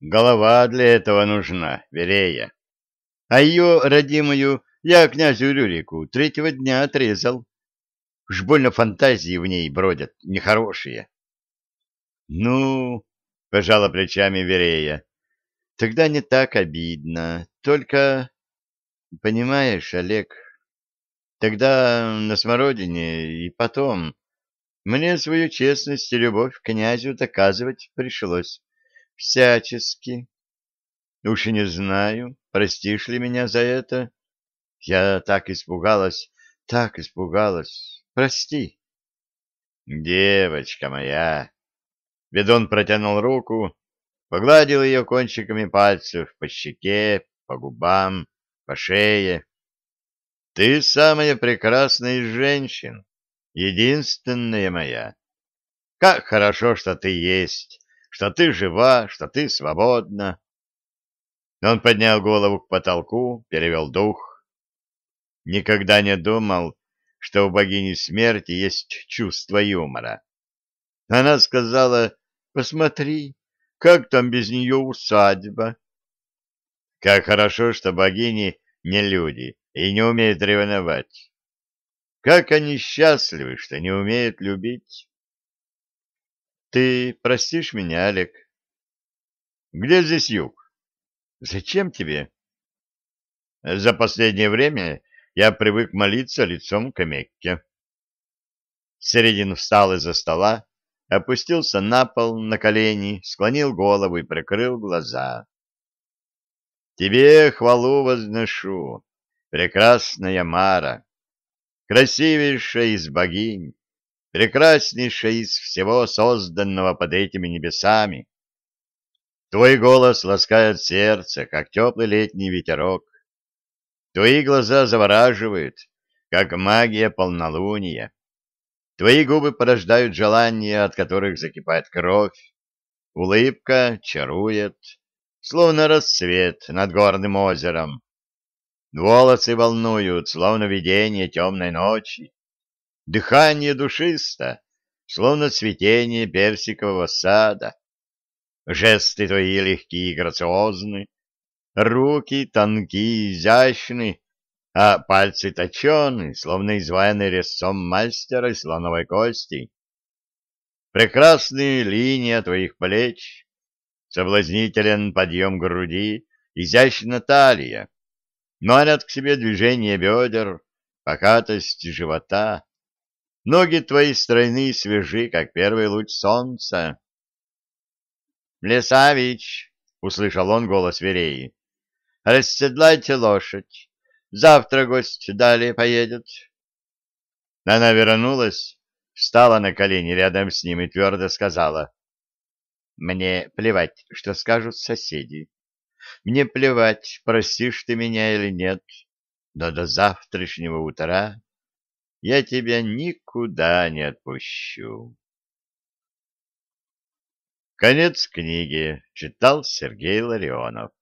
Голова для этого нужна, Верея. А ее, родимую, я князю Рюрику третьего дня отрезал. Уж больно фантазии в ней бродят, нехорошие. — Ну, — пожала плечами Верея, — тогда не так обидно. Только, понимаешь, Олег, тогда на смородине и потом мне свою честность и любовь к князю доказывать пришлось всячески. Уж и не знаю, простишь ли меня за это. Я так испугалась, так испугалась. Прости. Девочка моя. Ведун протянул руку, погладил ее кончиками пальцев по щеке, по губам, по шее. Ты самая прекрасная из женщин, единственная моя. Как хорошо, что ты есть, что ты жива, что ты свободна. Он поднял голову к потолку, перевел дух. Никогда не думал, что у богини смерти есть чувство юмора. Она сказала, посмотри, как там без нее усадьба. Как хорошо, что богини не люди и не умеют ревновать. Как они счастливы, что не умеют любить. Ты простишь меня, Олег? Где здесь юг? Зачем тебе? За последнее время я привык молиться лицом к Мекке. Середин встал из-за стола, опустился на пол на колени, склонил голову и прикрыл глаза. Тебе хвалу возношу, прекрасная Мара, красивейшая из богинь, прекраснейшая из всего созданного под этими небесами. Твой голос ласкает сердце, как теплый летний ветерок. Твои глаза завораживают, как магия полнолуния. Твои губы порождают желания, от которых закипает кровь. Улыбка чарует, словно рассвет над горным озером. Волосы волнуют, словно видение темной ночи. Дыхание душисто, словно цветение персикового сада. Жесты твои легкие и грациозны, руки тонкие, изящны, а пальцы точены, словно изваяны резцом мастера слоновой кости. Прекрасные линии твоих плеч, соблазнителен подъем груди, изящна талия, манят к себе движение бедер, покатость живота, Ноги твои стройны и свежи, как первый луч солнца. «Лесавич!» — услышал он голос Вереи. «Расседлайте лошадь. Завтра гость далее поедет». Она вернулась, встала на колени рядом с ним и твердо сказала. «Мне плевать, что скажут соседи. Мне плевать, простишь ты меня или нет, но до завтрашнего утра я тебя никуда не отпущу. Конец книги. Читал Сергей Ларионов.